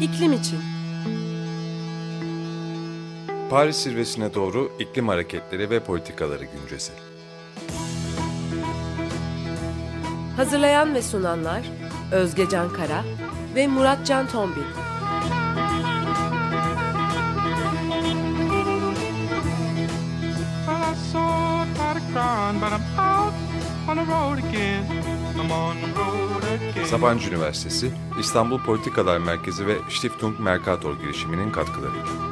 İklim için. Paris zirvesine doğru iklim hareketleri ve politikaları güncesi. Hazırlayan ve sunanlar Özge Can Kara ve Murat Can Tombil. Sabancı Üniversitesi, İstanbul Politikalar Merkezi ve Stiftung Mercator girişiminin katkılarıyla.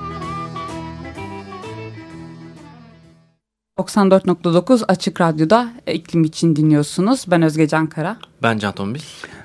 94.9 Açık Radyo'da iklim için dinliyorsunuz. Ben Özge Can Kara. Ben Can Tombil.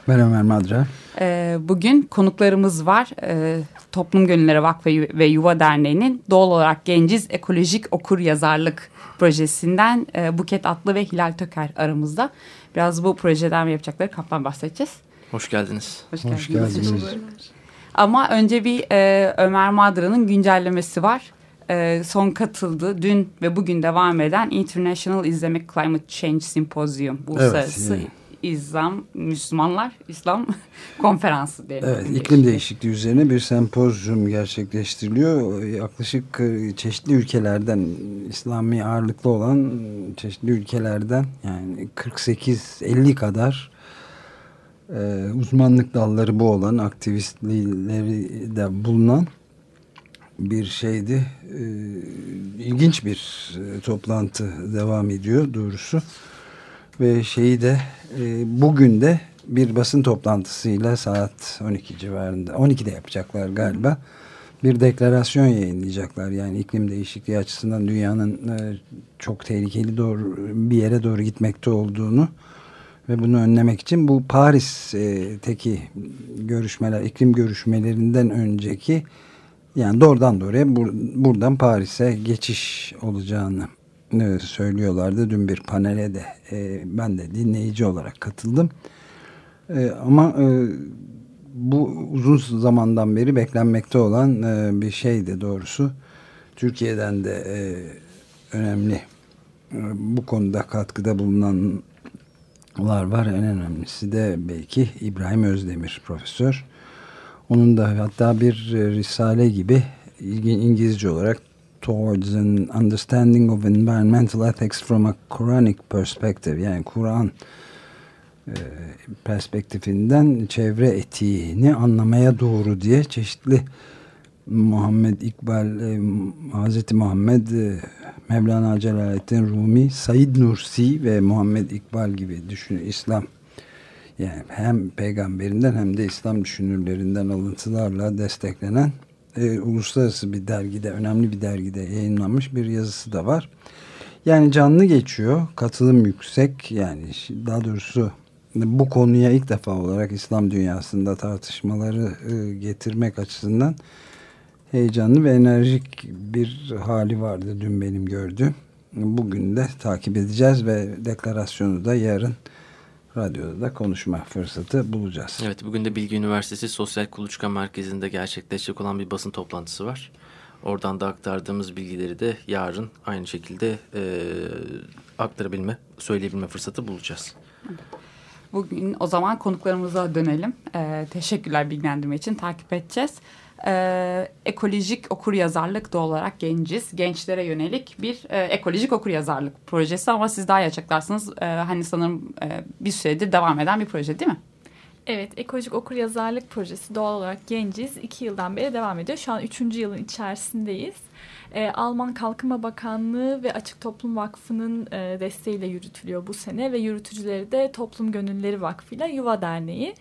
Ben Ömer Madra. Ee, bugün konuklarımız var. Ee, Toplum Gönülleri Vakfı ve Yuva Derneği'nin doğal olarak genciz ekolojik okur yazarlık projesinden e, Buket Atlı ve Hilal Töker aramızda. Biraz bu projeden yapacakları kaptan bahsedeceğiz. Hoş geldiniz. Hoş geldiniz. Hoş geldiniz. Ama önce bir e, Ömer Madra'nın güncellemesi var. E, son katıldı dün ve bugün devam eden International Islamic Climate Change Symposium. Uluslararası evet, İslam, Müslümanlar, İslam konferansı diyelim. Evet, iklim değişikliği üzerine bir sempozyum gerçekleştiriliyor. Yaklaşık e, çeşitli ülkelerden, İslami ağırlıklı olan çeşitli ülkelerden yani 48-50 kadar e, uzmanlık dalları bu olan aktivistleri de bulunan bir şeydi. E, ilginç bir e, toplantı devam ediyor doğrusu. Ve şeyi de e, bugün de bir basın toplantısıyla saat 12 civarında 12'de yapacaklar galiba. Bir deklarasyon yayınlayacaklar. Yani iklim değişikliği açısından dünyanın e, çok tehlikeli doğru bir yere doğru gitmekte olduğunu ve bunu önlemek için bu Paris'teki görüşmeler, iklim görüşmelerinden önceki yani doğrudan doğruya bur buradan Paris'e geçiş olacağını söylüyorlardı. Dün bir panele de e, ben de dinleyici olarak katıldım. E, ama e, bu uzun zamandan beri beklenmekte olan e, bir şeydi doğrusu. Türkiye'den de e, önemli e, bu konuda katkıda bulunanlar var. En önemlisi de belki İbrahim Özdemir profesör. Onun da hatta bir e, risale gibi İngilizce olarak Towards an Understanding of Environmental Ethics from a Quranic Perspective. Yani Kur'an e, perspektifinden çevre etiğini anlamaya doğru diye çeşitli Muhammed İkbal, e, Hazreti Muhammed, e, Mevlana Celaleddin Rumi, Said Nursi ve Muhammed İkbal gibi düşün İslam. Yani hem peygamberinden hem de İslam düşünürlerinden alıntılarla desteklenen e, uluslararası bir dergide, önemli bir dergide yayınlanmış bir yazısı da var. Yani canlı geçiyor, katılım yüksek yani daha doğrusu bu konuya ilk defa olarak İslam dünyasında tartışmaları e, getirmek açısından heyecanlı ve enerjik bir hali vardı dün benim gördüğüm. Bugün de takip edeceğiz ve deklarasyonu da yarın radyoda da konuşma fırsatı bulacağız. Evet bugün de Bilgi Üniversitesi Sosyal Kuluçka Merkezi'nde gerçekleşecek olan bir basın toplantısı var. Oradan da aktardığımız bilgileri de yarın aynı şekilde e, aktarabilme, söyleyebilme fırsatı bulacağız. Bugün o zaman konuklarımıza dönelim. Ee, teşekkürler bilgilendirme için takip edeceğiz e, ekolojik okur yazarlık doğal olarak genciz. Gençlere yönelik bir e, ekolojik okur yazarlık projesi ama siz daha iyi açıklarsınız. E, hani sanırım e, bir süredir devam eden bir proje değil mi? Evet, Ekolojik Okur Yazarlık Projesi doğal olarak genciz. iki yıldan beri devam ediyor. Şu an üçüncü yılın içerisindeyiz. Ee, Alman Kalkınma Bakanlığı ve Açık Toplum Vakfı'nın e, desteğiyle yürütülüyor bu sene ve yürütücüleri de Toplum Gönülleri Vakfı ile Yuva Derneği.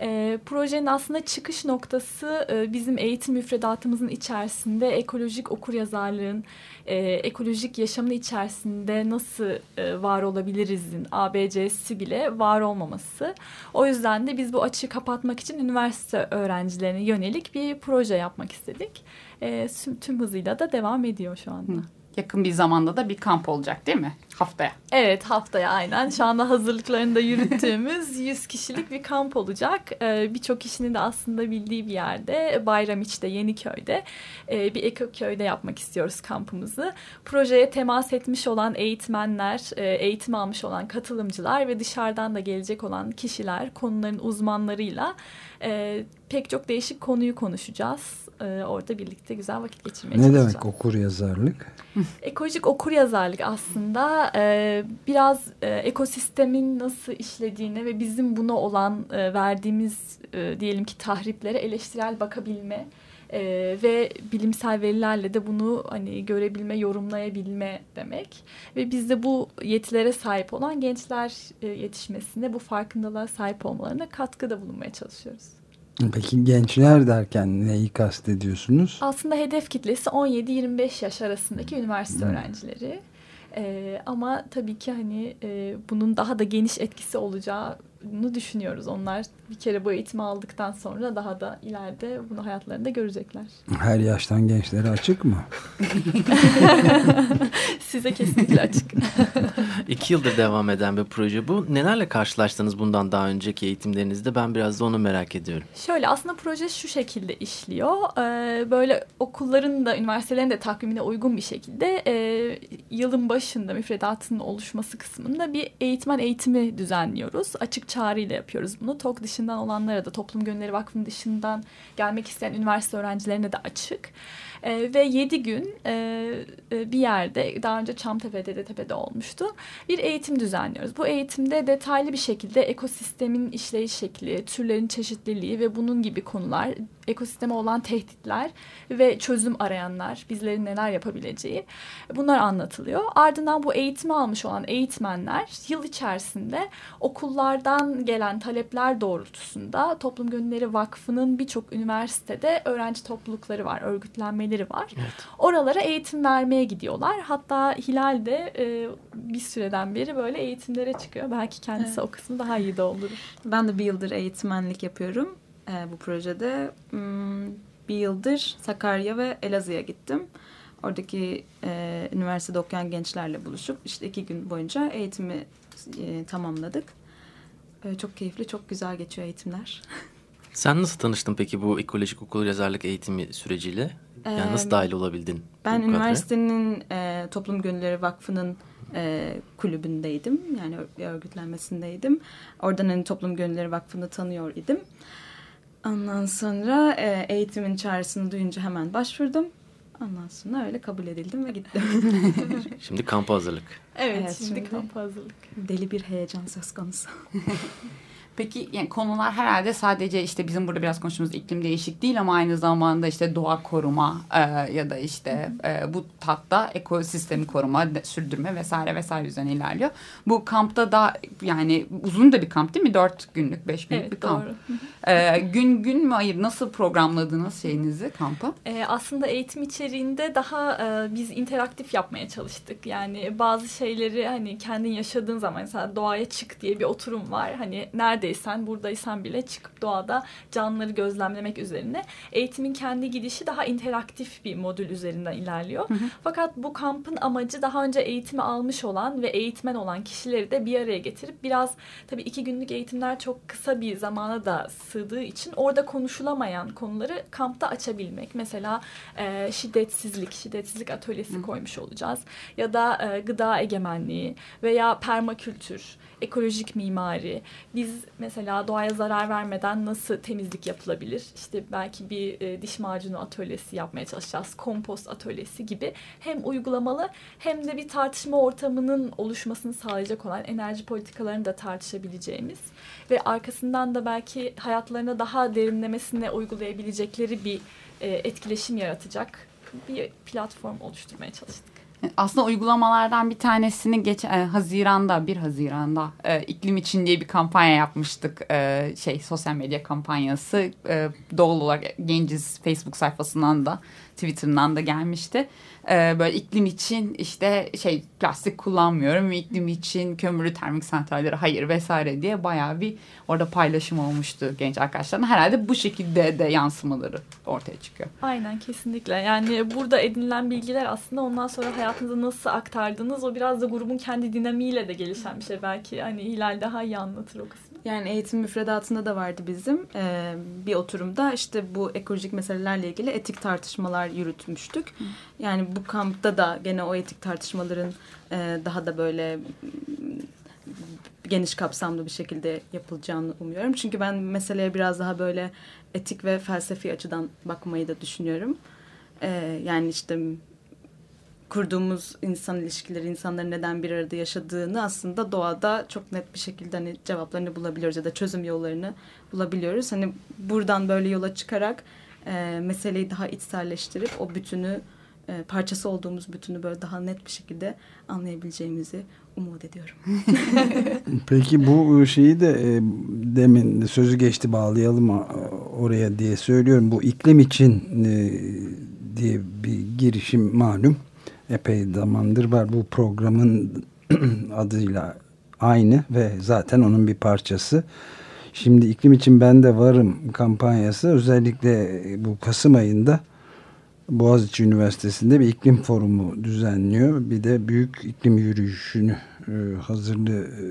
E, projenin aslında çıkış noktası e, bizim eğitim müfredatımızın içerisinde ekolojik okuryazarlığın, e, ekolojik yaşamın içerisinde nasıl e, var olabilirizin ABC'si bile var olmaması. O yüzden de biz bu açığı kapatmak için üniversite öğrencilerine yönelik bir proje yapmak istedik. E, tüm hızıyla da devam ediyor şu anda. Hı yakın bir zamanda da bir kamp olacak değil mi? Haftaya. Evet haftaya aynen. Şu anda hazırlıklarını da yürüttüğümüz 100 kişilik bir kamp olacak. Ee, Birçok kişinin de aslında bildiği bir yerde Bayramiç'te Yeniköy'de e, bir ekoköyde yapmak istiyoruz kampımızı. Projeye temas etmiş olan eğitmenler, e, eğitim almış olan katılımcılar ve dışarıdan da gelecek olan kişiler konuların uzmanlarıyla e, pek çok değişik konuyu konuşacağız. E, orada birlikte güzel vakit geçirmeye Ne çalışacağız. demek okur yazarlık? Ekolojik okur yazarlık aslında e, biraz e, ekosistemin nasıl işlediğine ve bizim buna olan e, verdiğimiz e, diyelim ki tahriplere eleştirel bakabilme e, ve bilimsel verilerle de bunu hani görebilme, yorumlayabilme demek. Ve biz de bu yetilere sahip olan gençler e, yetişmesine, bu farkındalığa sahip olmalarına katkıda bulunmaya çalışıyoruz. Peki gençler derken neyi kastediyorsunuz? Aslında hedef kitlesi 17-25 yaş arasındaki üniversite öğrencileri. Ee, ama tabii ki hani e, bunun daha da geniş etkisi olacağını düşünüyoruz. Onlar bir kere bu eğitimi aldıktan sonra daha da ileride bunu hayatlarında görecekler. Her yaştan gençlere açık mı? Size kesinlikle açık. İki yıldır devam eden bir proje bu. Nelerle karşılaştınız bundan daha önceki eğitimlerinizde? Ben biraz da onu merak ediyorum. Şöyle aslında proje şu şekilde işliyor. Ee, böyle okulların da üniversitelerin de takvimine uygun bir şekilde e, yılın başında müfredatının oluşması kısmında bir eğitmen eğitimi düzenliyoruz. Açık çağrıyla yapıyoruz bunu. TOK dışından olanlara da Toplum Gönülleri Vakfı'nın dışından gelmek isteyen üniversite öğrencilerine de açık. E, ve 7 gün e, bir yerde daha önce Çamtepe, Dedetepe'de olmuştu. Bir eğitim düzenliyoruz. Bu eğitimde detaylı bir şekilde ekosistemin işleyiş şekli, türlerin çeşitliliği ve bunun gibi konular, ekosisteme olan tehditler ve çözüm arayanlar, bizlerin neler yapabileceği bunlar anlatılıyor. Ardından bu eğitimi almış olan eğitmenler yıl içerisinde okullardan gelen talepler doğrultusunda Toplum Gönülleri Vakfı'nın birçok üniversitede öğrenci toplulukları var, örgütlenmeleri var. Oralara eğitim vermeye gidiyorlar. Hatta Hilal de e, bir süreden beri böyle eğitimlere çıkıyor. Belki kendisi o kısmı daha iyi doldurur. Ben de bir yıldır eğitmenlik yapıyorum e, bu projede. Hmm, bir yıldır Sakarya ve Elazığ'a gittim. Oradaki e, üniversitede okuyan gençlerle buluşup işte iki gün boyunca eğitimi e, tamamladık. E, çok keyifli, çok güzel geçiyor eğitimler. Sen nasıl tanıştın peki bu ekolojik okul yazarlık eğitimi süreciyle? Yani Ee, nasıl dahil olabildin? Ben üniversitenin e, Toplum Gönülleri Vakfı'nın e, kulübündeydim. Yani ör- örgütlenmesindeydim. Oradan hani Toplum Gönülleri Vakfı'nı tanıyor idim. Ondan sonra e, eğitimin çağrısını duyunca hemen başvurdum. Ondan sonra öyle kabul edildim ve gittim. Şimdi kampa hazırlık. Evet, Evet, şimdi, şimdi- kamp hazırlık. Deli bir heyecan söz konusu. Peki yani konular herhalde sadece işte bizim burada biraz konuştuğumuz iklim değişik değil ama aynı zamanda işte doğa koruma e, ya da işte e, bu tatta ekosistemi koruma, sürdürme vesaire vesaire üzerine ilerliyor. Bu kampta da yani uzun da bir kamp değil mi? Dört günlük, beş günlük bir Evet, kamp. doğru. E, gün gün mü ayır? Nasıl programladınız şeyinizi kampı? Ee, aslında eğitim içeriğinde daha e, biz interaktif yapmaya çalıştık. Yani bazı şeyleri hani kendin yaşadığın zaman mesela doğaya çık diye bir oturum var. Hani neredeysen buradaysan bile çıkıp doğada canlıları gözlemlemek üzerine. Eğitimin kendi gidişi daha interaktif bir modül üzerinden ilerliyor. Fakat bu kampın amacı daha önce eğitimi almış olan ve eğitmen olan kişileri de bir araya getirip biraz tabii iki günlük eğitimler çok kısa bir zamana da sığdığı için orada konuşulamayan konuları kampta açabilmek. Mesela e, şiddetsizlik, şiddetsizlik atölyesi koymuş olacağız. Ya da e, gıda egemenliği veya permakültür, ekolojik mimari. Biz mesela doğaya zarar vermeden nasıl temizlik yapılabilir? İşte belki bir e, diş macunu atölyesi yapmaya çalışacağız. Kompost atölyesi gibi. Hem uygulamalı hem de bir tartışma ortamının oluşmasını sağlayacak olan enerji politikalarını da tartışabileceğimiz ve arkasından da belki hayatlarına daha derinlemesine uygulayabilecekleri bir e, etkileşim yaratacak bir platform oluşturmaya çalıştık. Aslında uygulamalardan bir tanesini geç e, Haziran'da 1 Haziran'da e, iklim için diye bir kampanya yapmıştık. E, şey sosyal medya kampanyası e, doğal olarak Genciz Facebook sayfasından da Twitter'dan da gelmişti. E, böyle iklim için işte şey plastik kullanmıyorum, iklim için kömürlü termik santrallere hayır vesaire diye bayağı bir orada paylaşım olmuştu genç arkadaşların. Herhalde bu şekilde de yansımaları ortaya çıkıyor. Aynen kesinlikle. Yani burada edinilen bilgiler aslında ondan sonra hayatınıza nasıl aktardığınız o biraz da grubun kendi dinamiğiyle de gelişen bir şey. Belki hani Hilal daha iyi anlatır o kısmı. Yani eğitim müfredatında da vardı bizim. Ee, bir oturumda işte bu ekolojik meselelerle ilgili etik tartışmalar yürütmüştük. Yani bu kampta da gene o etik tartışmaların e, daha da böyle geniş kapsamlı bir şekilde yapılacağını umuyorum. Çünkü ben meseleye biraz daha böyle etik ve felsefi açıdan bakmayı da düşünüyorum. Ee, yani işte kurduğumuz insan ilişkileri, insanların neden bir arada yaşadığını aslında doğada çok net bir şekilde hani cevaplarını bulabiliyoruz ya da çözüm yollarını bulabiliyoruz. Hani buradan böyle yola çıkarak e, meseleyi daha içselleştirip o bütünü e, parçası olduğumuz bütünü böyle daha net bir şekilde anlayabileceğimizi umut ediyorum. Peki bu şeyi de e, demin sözü geçti bağlayalım oraya diye söylüyorum. Bu iklim için e, diye bir girişim malum epey zamandır var. Bu programın adıyla aynı ve zaten onun bir parçası. Şimdi iklim için ben de varım kampanyası özellikle bu Kasım ayında Boğaziçi Üniversitesi'nde bir iklim forumu düzenliyor. Bir de büyük iklim yürüyüşünü e, hazırlığı e,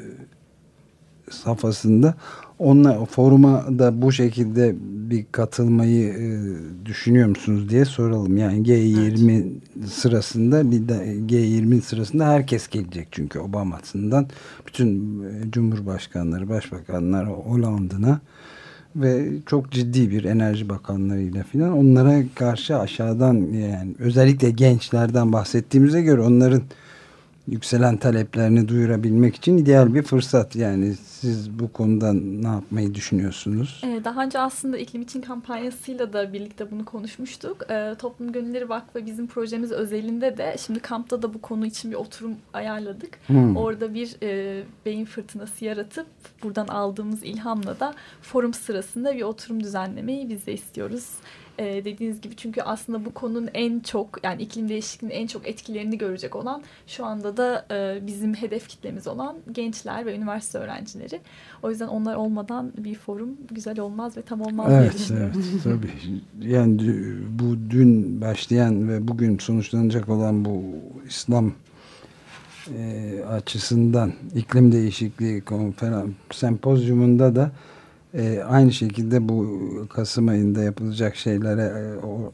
safhasında onunla foruma da bu şekilde bir katılmayı e, düşünüyor musunuz diye soralım. Yani G20 evet. sırasında G20 sırasında herkes gelecek çünkü Obama'sından bütün e, cumhurbaşkanları, başbakanlar Hollanda'na ve çok ciddi bir enerji bakanlarıyla filan onlara karşı aşağıdan yani özellikle gençlerden bahsettiğimize göre onların yükselen taleplerini duyurabilmek için ideal bir fırsat. Yani siz bu konuda ne yapmayı düşünüyorsunuz? Ee, daha önce aslında iklim için kampanyasıyla da birlikte bunu konuşmuştuk. Ee, Toplum Gönülleri Vakfı bizim projemiz özelinde de şimdi kampta da bu konu için bir oturum ayarladık. Hmm. Orada bir e, beyin fırtınası yaratıp buradan aldığımız ilhamla da forum sırasında bir oturum düzenlemeyi biz de istiyoruz e, dediğiniz gibi çünkü aslında bu konunun en çok yani iklim değişikliğinin en çok etkilerini görecek olan şu anda da e, bizim hedef kitlemiz olan gençler ve üniversite öğrencileri. O yüzden onlar olmadan bir forum güzel olmaz ve tam olmaz evet, diye düşünüyorum. Evet, tabii. Yani bu dün başlayan ve bugün sonuçlanacak olan bu İslam e, açısından iklim değişikliği konferans sempozyumunda da e, aynı şekilde bu Kasım ayında yapılacak şeylere e, o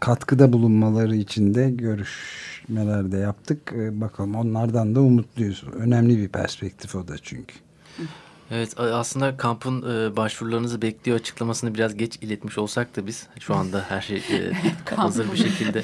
katkıda bulunmaları için de görüşmeler de yaptık. E, bakalım onlardan da umutluyuz. Önemli bir perspektif o da çünkü. Evet aslında kampın e, başvurularınızı bekliyor açıklamasını biraz geç iletmiş olsak da biz şu anda her şey e, hazır bir şekilde.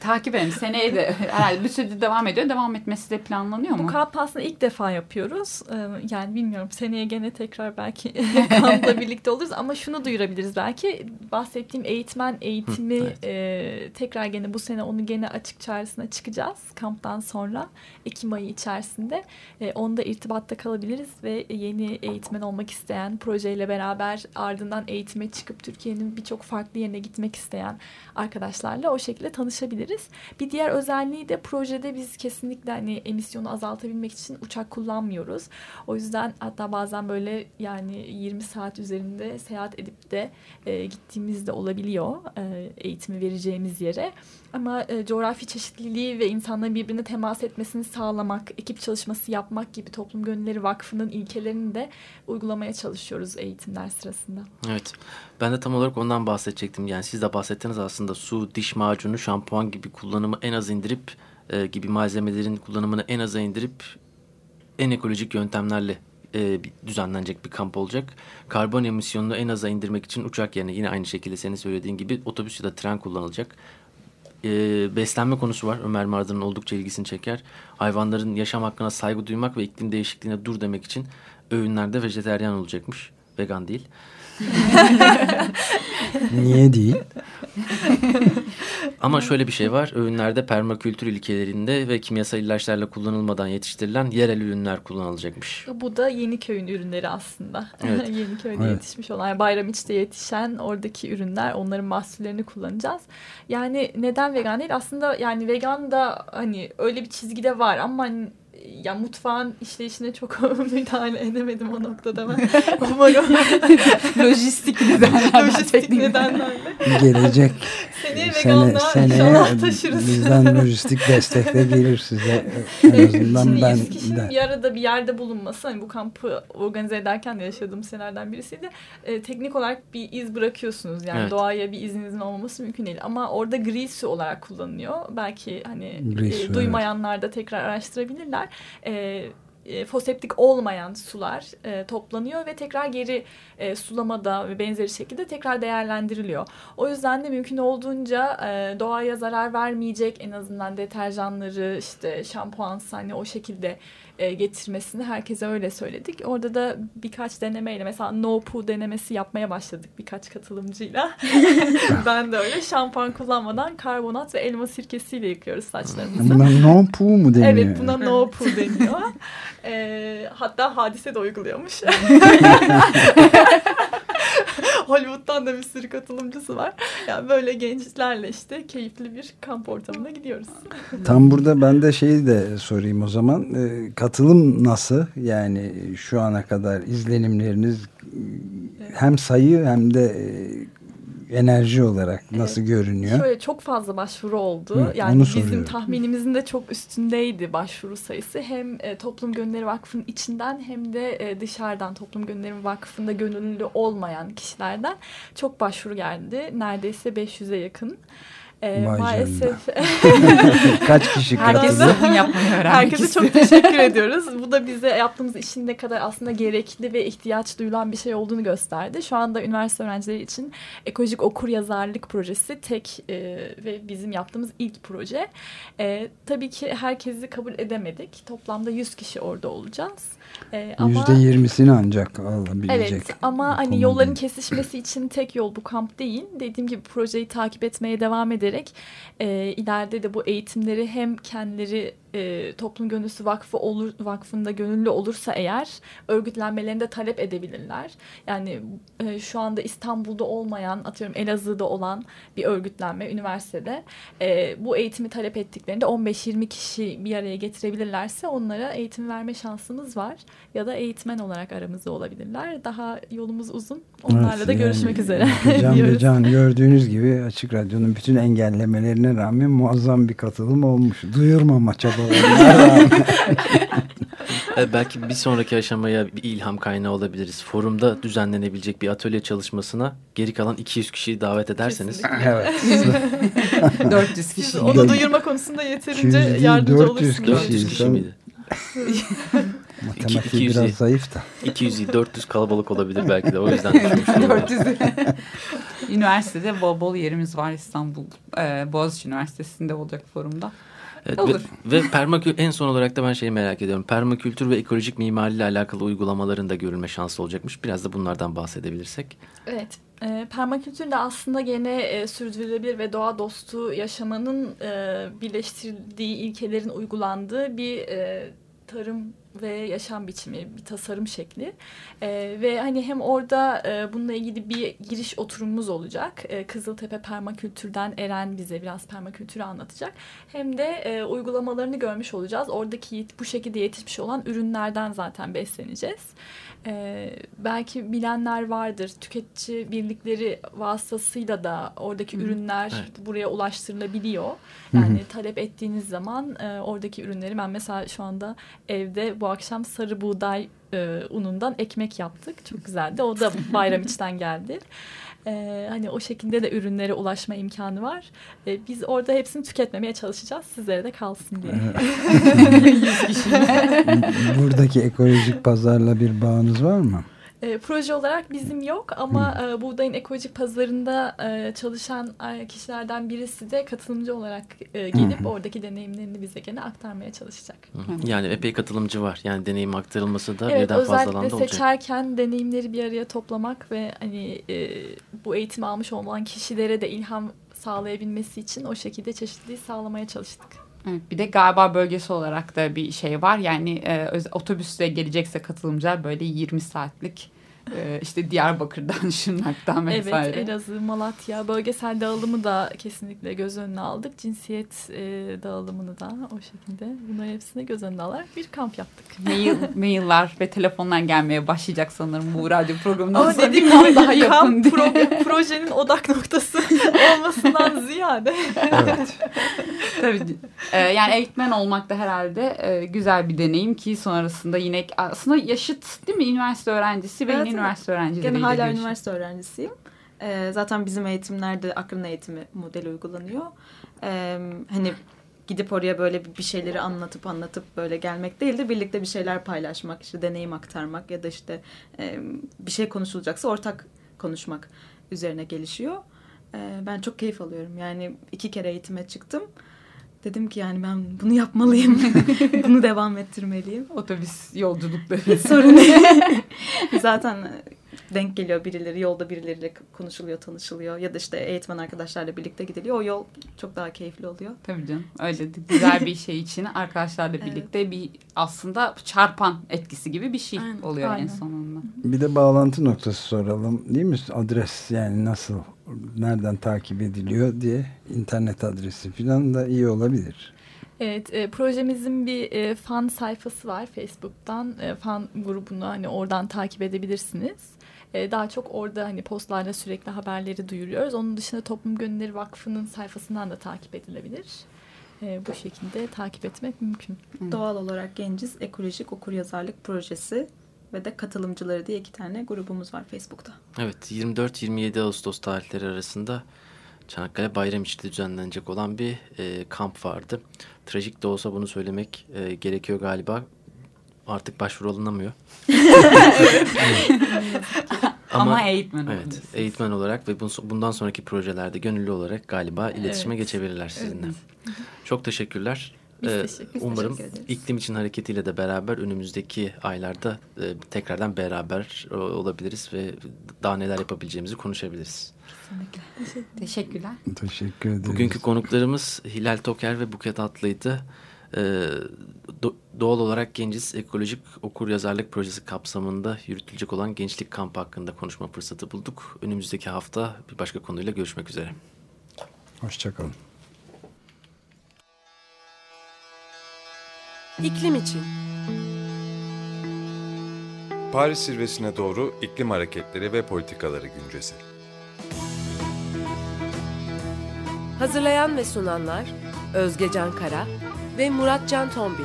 Takip edelim. Seneye de herhalde bir süredir devam ediyor. Devam etmesi de planlanıyor mu? Bu kamp aslında ilk defa yapıyoruz. E, yani bilmiyorum seneye gene tekrar belki kampla birlikte oluruz ama şunu duyurabiliriz belki. Bahsettiğim eğitmen eğitimi Hı, evet. e, tekrar gene bu sene onu gene açık çağrısına çıkacağız. Kamptan sonra Ekim ayı içerisinde. E, onda irtibatta kalabiliriz ve yeni yeni eğitmen olmak isteyen, projeyle beraber ardından eğitime çıkıp Türkiye'nin birçok farklı yerine gitmek isteyen arkadaşlarla o şekilde tanışabiliriz. Bir diğer özelliği de projede biz kesinlikle hani emisyonu azaltabilmek için uçak kullanmıyoruz. O yüzden hatta bazen böyle yani 20 saat üzerinde seyahat edip de e, gittiğimiz de olabiliyor e, eğitimi vereceğimiz yere. Ama e, coğrafi çeşitliliği ve insanların birbirine temas etmesini sağlamak, ekip çalışması yapmak gibi Toplum Gönülleri Vakfı'nın ilkelerini de uygulamaya çalışıyoruz eğitimler sırasında. Evet. Ben de tam olarak ondan bahsedecektim. Yani siz de bahsettiniz aslında su, diş macunu, şampuan gibi kullanımı en az indirip e, gibi malzemelerin kullanımını en aza indirip en ekolojik yöntemlerle e, düzenlenecek bir kamp olacak. Karbon emisyonunu en aza indirmek için uçak yerine yine aynı şekilde senin söylediğin gibi otobüs ya da tren kullanılacak e, beslenme konusu var. Ömer Mardır'ın oldukça ilgisini çeker. Hayvanların yaşam hakkına saygı duymak ve iklim değişikliğine dur demek için öğünlerde vejeteryan olacakmış. Vegan değil. Niye değil? Ama şöyle bir şey var. Öğünlerde permakültür ilkelerinde ve kimyasal ilaçlarla kullanılmadan yetiştirilen yerel ürünler kullanılacakmış. Bu da Yeniköy'ün ürünleri aslında. Evet. Yeniköy'de evet. yetişmiş olan, yani Bayramiç'te yetişen oradaki ürünler, onların mahsullerini kullanacağız. Yani neden vegan değil? Aslında yani vegan da hani öyle bir çizgide var ama hani ya mutfağın işleyişine çok müdahale edemedim o noktada ben. Umarım. Lojistik nedenlerden. Lojistik nedenlerle. Gelecek. Seneye sene, seneye taşırız. Bizden lojistik destek de gelir size. En azından Şimdi ben de. bir arada bir yerde bulunması hani bu kampı organize ederken de yaşadığım senelerden birisiydi. E, teknik olarak bir iz bırakıyorsunuz. Yani evet. doğaya bir izninizin olmaması mümkün değil. Ama orada gri su olarak kullanılıyor. Belki hani e, duymayanlar da tekrar araştırabilirler e, e, foseptik olmayan sular e, toplanıyor ve tekrar geri e, sulamada ve benzeri şekilde tekrar değerlendiriliyor. O yüzden de mümkün olduğunca e, doğaya zarar vermeyecek en azından deterjanları işte şampuan hani o şekilde e, getirmesini herkese öyle söyledik. Orada da birkaç denemeyle mesela no poo denemesi yapmaya başladık birkaç katılımcıyla. ben de öyle şampuan kullanmadan karbonat ve elma sirkesiyle yıkıyoruz saçlarımızı. Buna no poo mu deniyor? Evet buna no poo deniyor. E, hatta hadise de uyguluyormuş. Hollywood'dan da bir sürü katılımcısı var. Yani böyle gençlerle işte keyifli bir kamp ortamına gidiyoruz. Tam burada ben de şeyi de sorayım o zaman. Ee, katılım nasıl? Yani şu ana kadar izlenimleriniz hem sayı hem de e, enerji olarak nasıl görünüyor? Şöyle çok fazla başvuru oldu. Hı, yani bizim soruyorum. tahminimizin de çok üstündeydi başvuru sayısı. Hem e, Toplum Gönülleri Vakfı'nın içinden hem de e, dışarıdan Toplum Gönülleri Vakfı'nda gönüllü olmayan kişilerden çok başvuru geldi. Neredeyse 500'e yakın. E, Vay maalesef Kaç kişi yapmayı öğrenmek Herkese istiyor. çok teşekkür ediyoruz. Bu da bize yaptığımız işin ne kadar aslında gerekli ve ihtiyaç duyulan bir şey olduğunu gösterdi. Şu anda üniversite öğrencileri için ekolojik okur yazarlık projesi tek e, ve bizim yaptığımız ilk proje. E, tabii ki herkesi kabul edemedik. Toplamda 100 kişi orada olacağız. E, ama- Yüzde yirmisini ancak alabilecek. Evet ama hani yolların kesişmesi için tek yol bu kamp değil. Dediğim gibi projeyi takip etmeye devam ederek e, ileride de bu eğitimleri hem kendileri e, Toplum Gönüllüsü Vakfı olur, Vakfı'nda gönüllü olursa eğer örgütlenmelerini de talep edebilirler. Yani e, şu anda İstanbul'da olmayan atıyorum Elazığ'da olan bir örgütlenme üniversitede e, bu eğitimi talep ettiklerinde 15-20 kişi bir araya getirebilirlerse onlara eğitim verme şansımız var. Ya da eğitmen olarak aramızda olabilirler. Daha yolumuz uzun. Onlarla Evet, da yani görüşmek üzere Can ve. Can gördüğünüz gibi Açık Radyo'nun bütün engellemelerine rağmen muazzam bir katılım olmuş. Duyurmama. E, belki bir sonraki aşamaya bir ilham kaynağı olabiliriz. Forumda düzenlenebilecek bir atölye çalışmasına geri kalan 200 kişiyi davet ederseniz. Kesinlikle. evet. 400 kişi. Siz onu duyurma konusunda yeterince 200 değil, yardımcı 400 olursunuz. kişi. 400 kişi miydi? Matematiği 200 biraz zayıf da. 200 değil 400 kalabalık olabilir belki de o yüzden düşünmüş olabilir. 400. Üniversitede bol bol yerimiz var İstanbul. Ee, Boğaziçi Üniversitesi'nde olacak forumda. Evet, Olur. Ve, ve permakül en son olarak da ben şeyi merak ediyorum. Permakültür ve ekolojik mimariyle alakalı uygulamaların da görülme şansı olacakmış. Biraz da bunlardan bahsedebilirsek. Evet. E, permakültür de aslında gene e, sürdürülebilir ve doğa dostu yaşamanın e, birleştirdiği ilkelerin uygulandığı bir e, tarım ve yaşam biçimi, bir tasarım şekli. E, ve hani hem orada e, bununla ilgili bir giriş oturumumuz olacak. E, Kızıltepe Permakültür'den Eren bize biraz permakültürü anlatacak. Hem de e, uygulamalarını görmüş olacağız. Oradaki bu şekilde yetişmiş olan ürünlerden zaten besleneceğiz. Ee, belki bilenler vardır. Tüketici birlikleri vasıtasıyla da oradaki Hı ürünler Evet. buraya ulaştırılabiliyor. Hı hı. Yani talep ettiğiniz zaman e, oradaki ürünleri ben mesela şu anda evde bu akşam sarı buğday e, unundan ekmek yaptık. Çok güzeldi. O da bayram içten geldi. Ee, hani o şekilde de ürünlere ulaşma imkanı var. Ee, biz orada hepsini tüketmemeye çalışacağız. Sizlere de kalsın diye. Buradaki ekolojik pazarla bir bağınız var mı? E, proje olarak bizim yok ama e, buğdayın ekolojik pazarında e, çalışan e, kişilerden birisi de katılımcı olarak e, gelip Hı oradaki deneyimlerini bize gene aktarmaya çalışacak. Hı. Yani epey katılımcı var. Yani deneyim aktarılması da evet birden fazla özellikle alanda olacak. seçerken deneyimleri bir araya toplamak ve hani e, bu eğitimi almış olan kişilere de ilham sağlayabilmesi için o şekilde çeşitliliği sağlamaya çalıştık. Bir de galiba bölgesi olarak da bir şey var. Yani e, otobüsle gelecekse katılımcılar böyle 20 saatlik e, işte Diyarbakır'dan, Şırnak'tan vesaire. Evet Elazığ, Malatya bölgesel dağılımı da kesinlikle göz önüne aldık. Cinsiyet e, dağılımını da o şekilde bunları hepsini göz önüne alarak bir kamp yaptık. Mail, mailler ve telefonlar gelmeye başlayacak sanırım bu radyo programından Ama sonra dediğim bir kamp daha yapın kamp diye. pro- projenin odak noktası olmasından ziyade. Evet. Tabii. Ee, yani eğitmen olmak da herhalde e, güzel bir deneyim ki sonrasında yine aslında yaşıt değil mi? Üniversite öğrencisi ve Evet, yine evet. Üniversite öğrencileriyle Gene hala üniversite öğrencisiyim. Ee, zaten bizim eğitimlerde akran eğitimi modeli uygulanıyor. Ee, hani gidip oraya böyle bir şeyleri anlatıp anlatıp böyle gelmek değil de birlikte bir şeyler paylaşmak, işte deneyim aktarmak ya da işte e, bir şey konuşulacaksa ortak konuşmak üzerine gelişiyor. E, ben çok keyif alıyorum. Yani iki kere eğitime çıktım. Dedim ki yani ben bunu yapmalıyım. bunu devam ettirmeliyim. Otobüs yolculukları. Sorun Zaten denk geliyor birileri yolda birileriyle konuşuluyor, tanışılıyor ya da işte eğitmen arkadaşlarla birlikte gidiliyor. O yol çok daha keyifli oluyor. Tabii canım. Öyle de güzel bir şey için arkadaşlarla birlikte bir aslında çarpan etkisi gibi bir şey Aynen, oluyor en aynen. sonunda. Bir de bağlantı noktası soralım değil mi? Adres yani nasıl, nereden takip ediliyor diye internet adresi falan da iyi olabilir. Evet, e, projemizin bir e, fan sayfası var Facebook'tan. E, fan grubunu hani oradan takip edebilirsiniz. E, daha çok orada hani postlarda sürekli haberleri duyuruyoruz. Onun dışında Toplum Gönülleri Vakfı'nın sayfasından da takip edilebilir. E, bu şekilde takip etmek mümkün. Doğal olarak Genciz Ekolojik Okuryazarlık Projesi ve de katılımcıları diye iki tane grubumuz var Facebook'ta. Evet 24-27 Ağustos tarihleri arasında Çanakkale Bayramiçi'de düzenlenecek olan bir e, kamp vardı. Trajik de olsa bunu söylemek e, gerekiyor galiba. Artık başvuru alınamıyor. Ama, eğitmen Evet, olabilirsiniz. eğitmen olarak ve bun- bundan sonraki projelerde gönüllü olarak galiba iletişime Evet. geçebilirler sizinle. Çok teşekkürler. Biz Ee, teşekkür- Umarım teşekkür ederiz. iklim için hareketiyle de beraber önümüzdeki aylarda e, tekrardan beraber olabiliriz ve daha neler yapabileceğimizi konuşabiliriz. Teşekkürler. Teşekkür ederiz. Bugünkü konuklarımız Hilal Toker ve Buket Atlı'ydı. Ee, doğal olarak Genciz Ekolojik Okur Yazarlık Projesi kapsamında yürütülecek olan gençlik kampı hakkında konuşma fırsatı bulduk. Önümüzdeki hafta bir başka konuyla görüşmek üzere. Hoşçakalın. İklim için. Paris zirvesine doğru iklim hareketleri ve politikaları güncesi. Hazırlayan ve sunanlar Özge Can Kara ve Murat Can Tombil.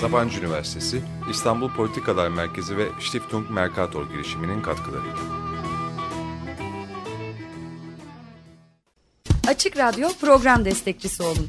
Sabancı Üniversitesi, İstanbul Politikalar Merkezi ve Stiftung Mercator girişiminin katkılarıyla. Açık Radyo program destekçisi olun.